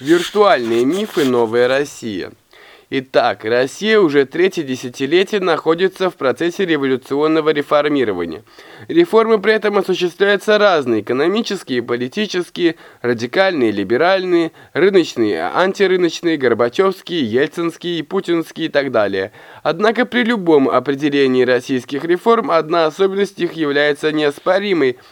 Виртуальные мифы «Новая Россия». Итак, Россия уже третье десятилетие находится в процессе революционного реформирования. Реформы при этом осуществляются разные – экономические, политические, радикальные, либеральные, рыночные, антирыночные, горбачевские, ельцинские, путинские и так далее. Однако при любом определении российских реформ одна особенность их является неоспоримой –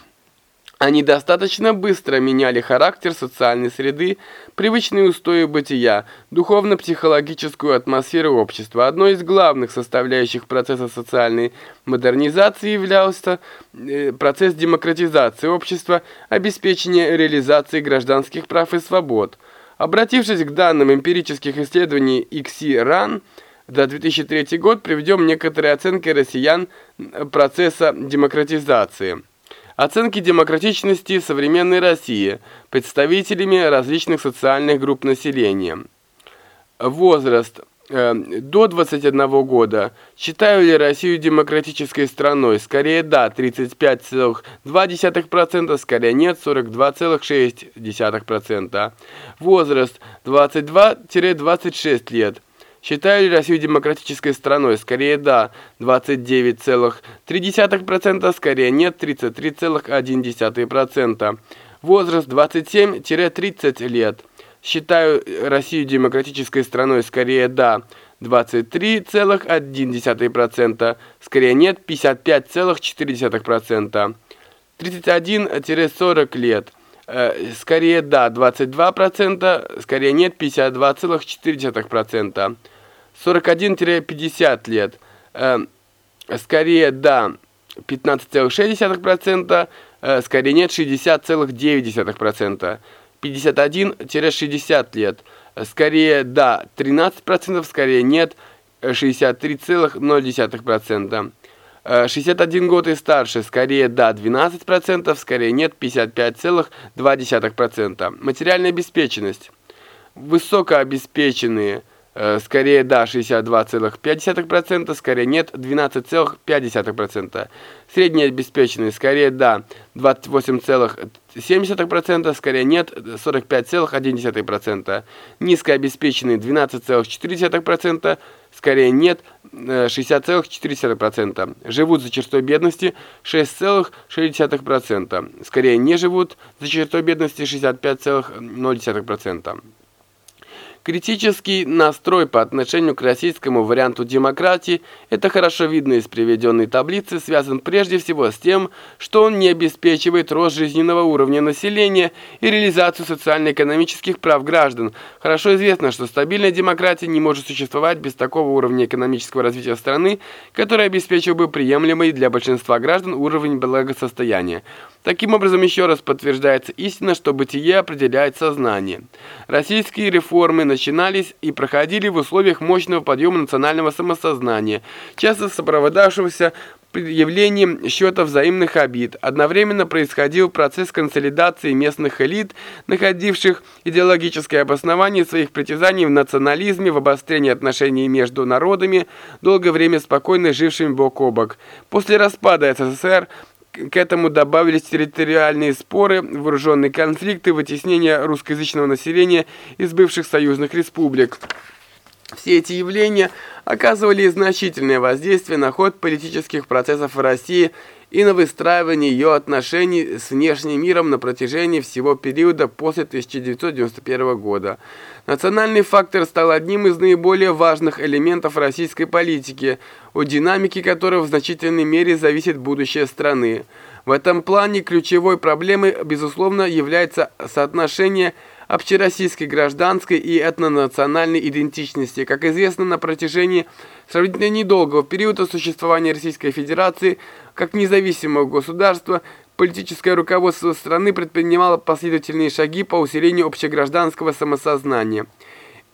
они достаточно быстро меняли характер социальной среды, привычные устои бытия, духовно-психологическую атмосферу общества. Одной из главных составляющих процесса социальной модернизации являлся э, процесс демократизации общества, обеспечение реализации гражданских прав и свобод. Обратившись к данным эмпирических исследований ИКСИ-РАН, за 2003 год приведем некоторые оценки россиян процесса демократизации. Оценки демократичности современной России представителями различных социальных групп населения. Возраст э, до 21 года. Считаю ли Россию демократической страной? Скорее да, 35,2%, скорее нет, 42,6%. Возраст 22-26 лет. Считаю Россию демократической страной? Скорее да, 29,3%, скорее нет, 33,1%. Возраст 27-30 лет. Считаю Россию демократической страной? Скорее да, 23,1%, скорее нет, 55,4%. 31-40 лет. Э, скорее да, 22%, скорее нет, 52,4%. 41-50 лет. Э, скорее да, 15,6%, э, скорее нет, 60,9%. 51-60 лет. Скорее да, 13%, скорее нет, 63,0%. 61 год и старше, скорее да, 12%, скорее нет, 55,2%. Материальная обеспеченность. Высокообеспеченные, э, скорее да, 62,5%, скорее нет, 12,5%. Средняя обеспеченность, скорее да, 28,7%, скорее нет, 45,1%. Низкообеспеченные, 12,4%, скорее нет, 60,4%. Э, живут за чертой бедности 6,6%. Скорее не живут за чертой бедности 65,0%. Критический настрой по отношению к российскому варианту демократии, это хорошо видно из приведенной таблицы, связан прежде всего с тем, что он не обеспечивает рост жизненного уровня населения и реализацию социально-экономических прав граждан. Хорошо известно, что стабильная демократия не может существовать без такого уровня экономического развития страны, который обеспечил бы приемлемый для большинства граждан уровень благосостояния. Таким образом, еще раз подтверждается истина, что бытие определяет сознание. Российские реформы начинались и проходили в условиях мощного подъема национального самосознания, часто сопровождавшегося явлением счета взаимных обид. Одновременно происходил процесс консолидации местных элит, находивших идеологическое обоснование своих притязаний в национализме, в обострении отношений между народами, долгое время спокойно жившими бок о бок. После распада СССР к этому добавились территориальные споры, вооруженные конфликты, вытеснение русскоязычного населения из бывших союзных республик. Все эти явления оказывали значительное воздействие на ход политических процессов в России и на выстраивание ее отношений с внешним миром на протяжении всего периода после 1991 года. Национальный фактор стал одним из наиболее важных элементов российской политики, от динамики которой в значительной мере зависит будущее страны. В этом плане ключевой проблемой, безусловно, является соотношение общероссийской гражданской и этнонациональной идентичности. Как известно, на протяжении сравнительно недолгого периода существования Российской Федерации как независимого государства политическое руководство страны предпринимало последовательные шаги по усилению общегражданского самосознания.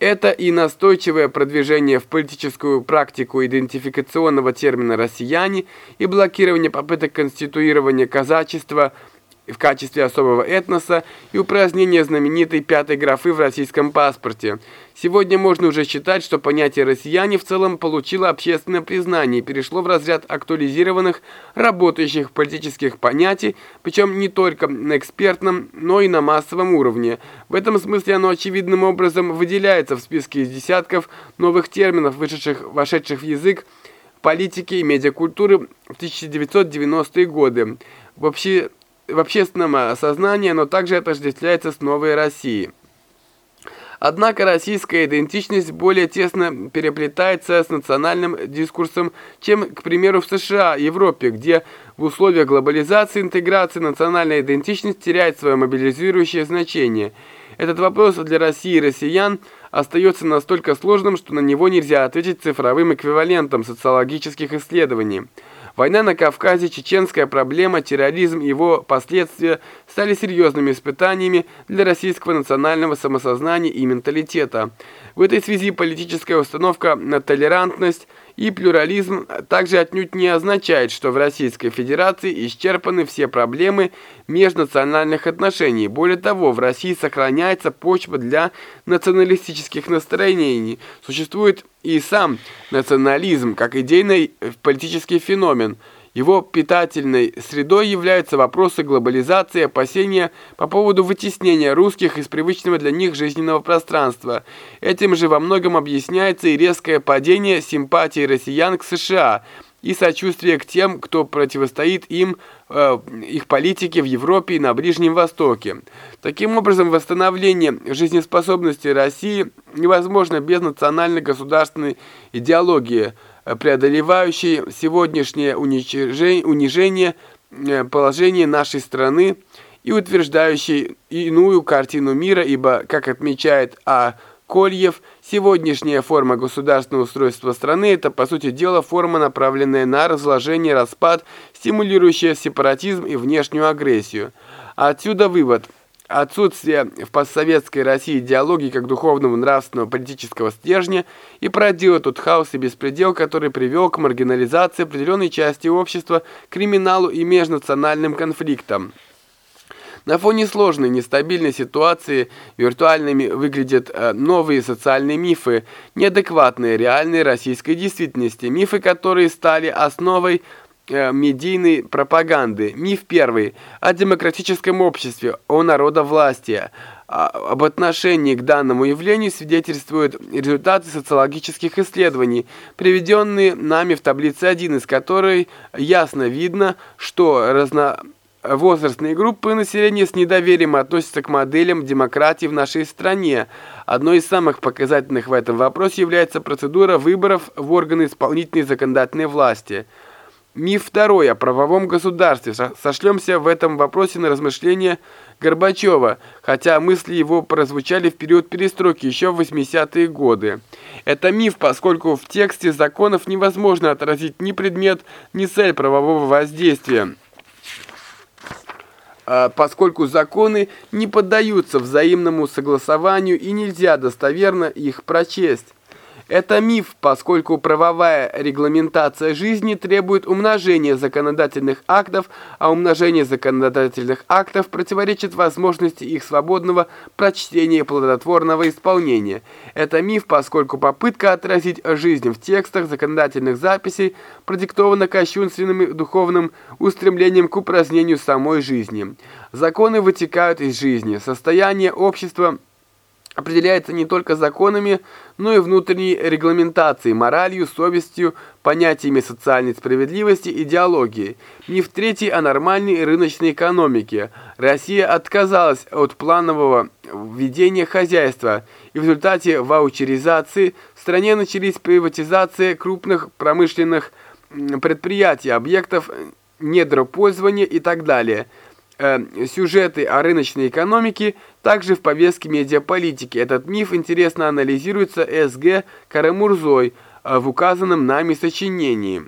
Это и настойчивое продвижение в политическую практику идентификационного термина «россияне» и блокирование попыток конституирования казачества – в качестве особого этноса и упразднение знаменитой пятой графы в российском паспорте. Сегодня можно уже считать, что понятие «россияне» в целом получило общественное признание и перешло в разряд актуализированных, работающих политических понятий, причем не только на экспертном, но и на массовом уровне. В этом смысле оно очевидным образом выделяется в списке из десятков новых терминов, вышедших, вошедших в язык политики и медиакультуры в 1990-е годы. Вообще в общественном сознании оно также отождествляется с новой Россией. Однако российская идентичность более тесно переплетается с национальным дискурсом, чем, к примеру, в США, Европе, где в условиях глобализации интеграции национальная идентичность теряет свое мобилизирующее значение. Этот вопрос для России и россиян остается настолько сложным, что на него нельзя ответить цифровым эквивалентом социологических исследований. Война на Кавказе, чеченская проблема, терроризм и его последствия стали серьезными испытаниями для российского национального самосознания и менталитета. В этой связи политическая установка на толерантность и плюрализм также отнюдь не означает, что в Российской Федерации исчерпаны все проблемы межнациональных отношений. Более того, в России сохраняется почва для националистических настроений. Существует и сам национализм как идейный политический феномен – его питательной средой являются вопросы глобализации, опасения по поводу вытеснения русских из привычного для них жизненного пространства. Этим же во многом объясняется и резкое падение симпатии россиян к США и сочувствие к тем, кто противостоит им, э, их политике в Европе и на Ближнем Востоке. Таким образом, восстановление жизнеспособности России невозможно без национально-государственной идеологии – преодолевающий сегодняшнее унижение э, положения нашей страны и утверждающий иную картину мира, ибо, как отмечает А. Кольев, сегодняшняя форма государственного устройства страны – это, по сути дела, форма, направленная на разложение, распад, стимулирующая сепаратизм и внешнюю агрессию. Отсюда вывод – Отсутствие в постсоветской России идеологии как духовного, нравственного, политического стержня и породило тот хаос и беспредел, который привел к маргинализации определенной части общества, криминалу и межнациональным конфликтам. На фоне сложной, нестабильной ситуации виртуальными выглядят э, новые социальные мифы, неадекватные реальной российской действительности, мифы, которые стали основой медийной пропаганды. Миф первый. О демократическом обществе, о народовластии. А, об отношении к данному явлению свидетельствуют результаты социологических исследований, приведенные нами в таблице 1, из которой ясно видно, что разновозрастные группы населения с недоверием относятся к моделям демократии в нашей стране. Одной из самых показательных в этом вопросе является процедура выборов в органы исполнительной законодательной власти – Миф второй о правовом государстве. Сошлемся в этом вопросе на размышления Горбачева, хотя мысли его прозвучали в период перестройки еще в 80-е годы. Это миф, поскольку в тексте законов невозможно отразить ни предмет, ни цель правового воздействия а, поскольку законы не поддаются взаимному согласованию и нельзя достоверно их прочесть. Это миф, поскольку правовая регламентация жизни требует умножения законодательных актов, а умножение законодательных актов противоречит возможности их свободного прочтения и плодотворного исполнения. Это миф, поскольку попытка отразить жизнь в текстах законодательных записей продиктована кощунственным духовным устремлением к упразднению самой жизни. Законы вытекают из жизни, состояние общества – определяется не только законами, но и внутренней регламентацией, моралью, совестью, понятиями социальной справедливости, идеологией. Миф третий о нормальной рыночной экономике. Россия отказалась от планового ведения хозяйства, и в результате ваучеризации в стране начались приватизация крупных промышленных предприятий, объектов недропользования и так далее – э, сюжеты о рыночной экономике также в повестке медиаполитики. Этот миф интересно анализируется С.Г. Карамурзой э, в указанном нами сочинении.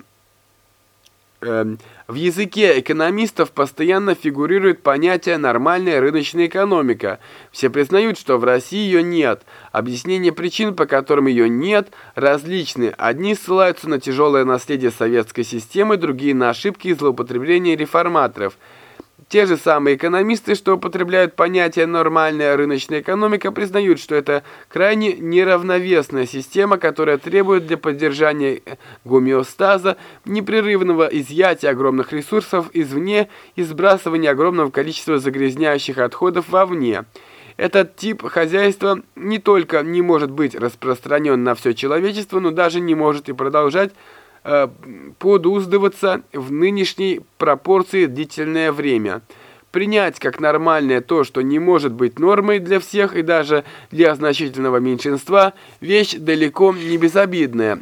Эм, в языке экономистов постоянно фигурирует понятие «нормальная рыночная экономика». Все признают, что в России ее нет. Объяснения причин, по которым ее нет, различны. Одни ссылаются на тяжелое наследие советской системы, другие на ошибки и злоупотребления реформаторов – те же самые экономисты, что употребляют понятие «нормальная рыночная экономика», признают, что это крайне неравновесная система, которая требует для поддержания гомеостаза непрерывного изъятия огромных ресурсов извне и сбрасывания огромного количества загрязняющих отходов вовне. Этот тип хозяйства не только не может быть распространен на все человечество, но даже не может и продолжать Э, подуздываться в нынешней пропорции длительное время. Принять как нормальное то, что не может быть нормой для всех и даже для значительного меньшинства, вещь далеко не безобидная.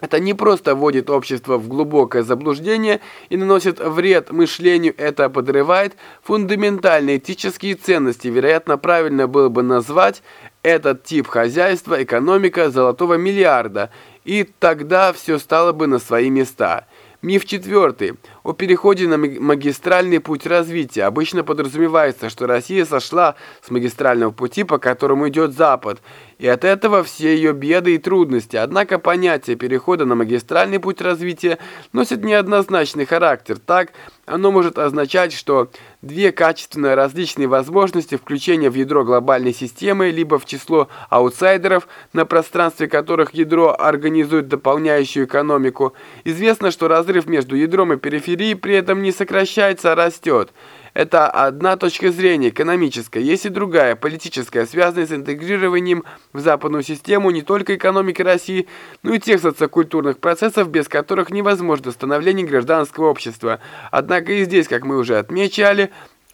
Это не просто вводит общество в глубокое заблуждение и наносит вред мышлению, это подрывает фундаментальные этические ценности. Вероятно, правильно было бы назвать этот тип хозяйства экономика золотого миллиарда – и тогда все стало бы на свои места. Миф четвертый. О переходе на магистральный путь развития. Обычно подразумевается, что Россия сошла с магистрального пути, по которому идет Запад, и от этого все ее беды и трудности. Однако понятие перехода на магистральный путь развития носит неоднозначный характер. Так, оно может означать, что две качественно различные возможности включения в ядро глобальной системы, либо в число аутсайдеров, на пространстве которых ядро организует дополняющую экономику. Известно, что разрыв между ядром и периферией при этом не сокращается, а растет. Это одна точка зрения, экономическая. Есть и другая, политическая, связанная с интегрированием в западную систему не только экономики России, но и тех социокультурных процессов, без которых невозможно становление гражданского общества. Однако и здесь, как мы уже отмечали,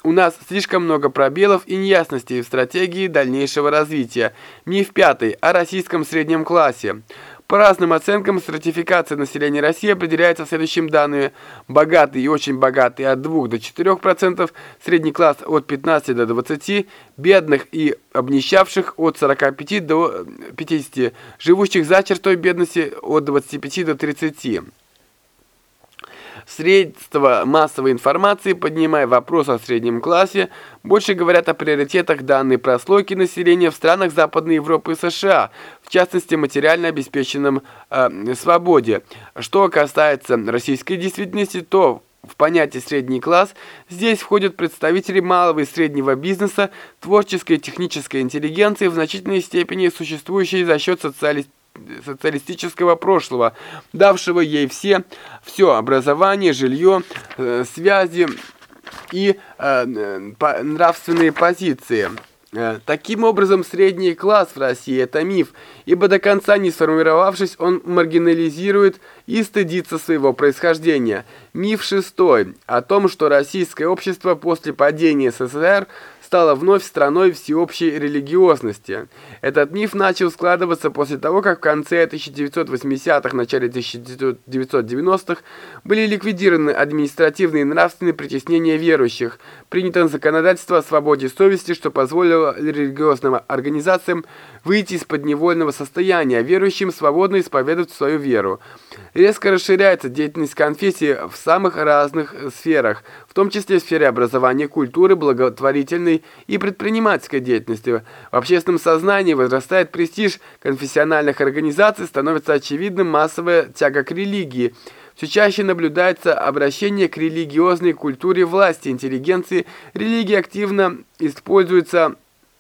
у нас слишком много пробелов и неясностей в стратегии дальнейшего развития. Миф пятый о российском среднем классе. По разным оценкам, стратификация населения России определяется следующим данными. Богатые и очень богатые от 2 до 4%, средний класс от 15 до 20%, бедных и обнищавших от 45 до 50%, живущих за чертой бедности от 25 до 30%. Средства массовой информации, поднимая вопрос о среднем классе, больше говорят о приоритетах данной прослойки населения в странах Западной Европы и США, в частности, материально обеспеченном э, свободе. Что касается российской действительности, то в понятие «средний класс» здесь входят представители малого и среднего бизнеса, творческой и технической интеллигенции, в значительной степени существующей за счет социалистической социалистического прошлого, давшего ей все, все образование, жилье, э, связи и э, нравственные позиции. Э, таким образом, средний класс в России – это миф, ибо до конца не сформировавшись, он маргинализирует и стыдится своего происхождения. Миф шестой – о том, что российское общество после падения СССР – стала вновь страной всеобщей религиозности. Этот миф начал складываться после того, как в конце 1980-х, начале 1990-х были ликвидированы административные и нравственные притеснения верующих, принято законодательство о свободе совести, что позволило религиозным организациям выйти из подневольного состояния, верующим свободно исповедовать свою веру. Резко расширяется деятельность конфессии в самых разных сферах, том числе в сфере образования, культуры, благотворительной и предпринимательской деятельности. В общественном сознании возрастает престиж конфессиональных организаций, становится очевидным массовая тяга к религии. Все чаще наблюдается обращение к религиозной культуре власти, интеллигенции. Религия активно используется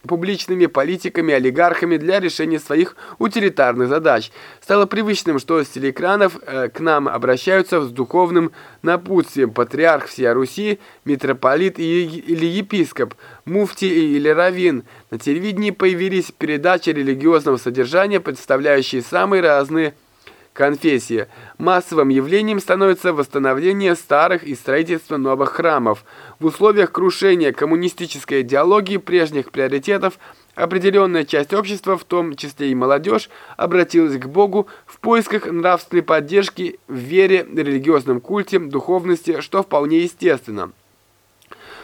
публичными политиками, олигархами для решения своих утилитарных задач. Стало привычным, что с телеэкранов э, к нам обращаются с духовным напутствием патриарх всея Руси, митрополит или епископ, муфти или раввин. На телевидении появились передачи религиозного содержания, представляющие самые разные конфессии. Массовым явлением становится восстановление старых и строительство новых храмов. В условиях крушения коммунистической идеологии прежних приоритетов определенная часть общества, в том числе и молодежь, обратилась к Богу в поисках нравственной поддержки в вере, религиозном культе, духовности, что вполне естественно.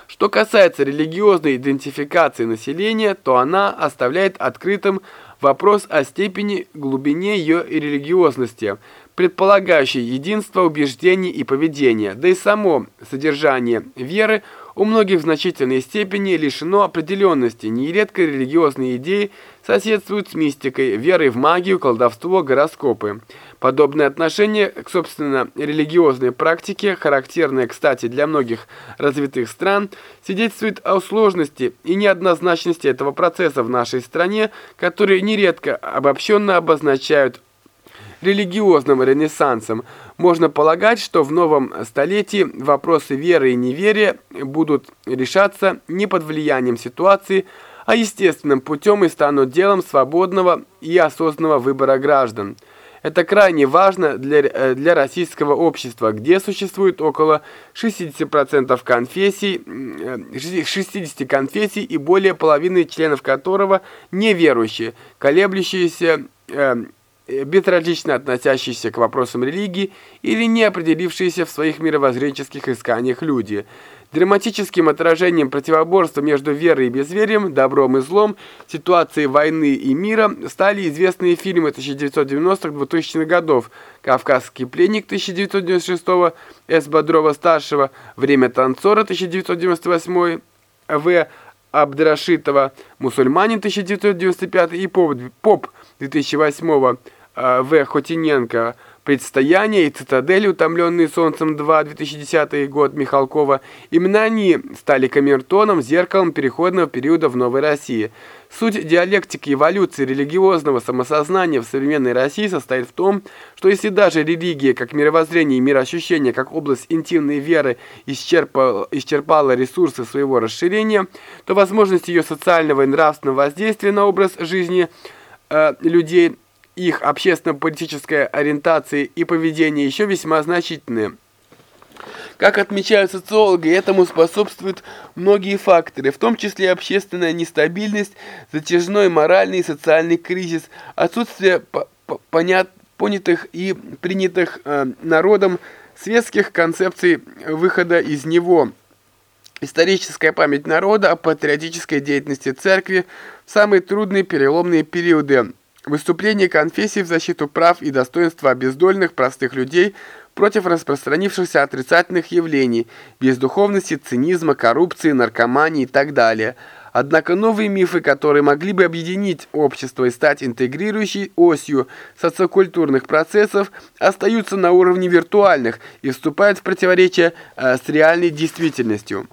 Что касается религиозной идентификации населения, то она оставляет открытым вопрос о степени, глубине ее религиозности, предполагающей единство убеждений и поведения, да и само содержание веры у многих в значительной степени лишено определенности. Нередко религиозные идеи соседствуют с мистикой, верой в магию, колдовство, гороскопы. Подобное отношение к, собственно, религиозной практике, характерное, кстати, для многих развитых стран, свидетельствует о сложности и неоднозначности этого процесса в нашей стране, которые нередко обобщенно обозначают религиозным ренессансом, можно полагать, что в новом столетии вопросы веры и неверия будут решаться не под влиянием ситуации, а естественным путем и станут делом свободного и осознанного выбора граждан. Это крайне важно для, э, для российского общества, где существует около 60% конфессий, 60 конфессий и более половины членов которого неверующие, колеблющиеся э, Э, безразлично относящиеся к вопросам религии или не определившиеся в своих мировоззренческих исканиях люди. Драматическим отражением противоборства между верой и безверием, добром и злом, ситуации войны и мира стали известные фильмы 1990-2000-х годов «Кавказский пленник» 1996 С. Бодрова-старшего, «Время танцора» 1998 В. Абдрашитова, «Мусульманин» 1995 и «Поп» 2008 э, В. Хотиненко «Предстояние» и «Цитадель», утомленные солнцем 2, 2010 год Михалкова. Именно они стали камертоном, зеркалом переходного периода в Новой России. Суть диалектики эволюции религиозного самосознания в современной России состоит в том, что если даже религия как мировоззрение и мироощущение, как область интимной веры исчерпала, исчерпала ресурсы своего расширения, то возможность ее социального и нравственного воздействия на образ жизни э, людей их общественно-политическая ориентация и поведение еще весьма значительны. Как отмечают социологи, этому способствуют многие факторы, в том числе общественная нестабильность, затяжной моральный и социальный кризис, отсутствие понят, понятых и принятых э, народом светских концепций выхода из него, историческая память народа о патриотической деятельности церкви в самые трудные переломные периоды Выступление конфессии в защиту прав и достоинства обездольных простых людей против распространившихся отрицательных явлений, бездуховности, цинизма, коррупции, наркомании и так далее. Однако новые мифы, которые могли бы объединить общество и стать интегрирующей осью социокультурных процессов, остаются на уровне виртуальных и вступают в противоречие э, с реальной действительностью.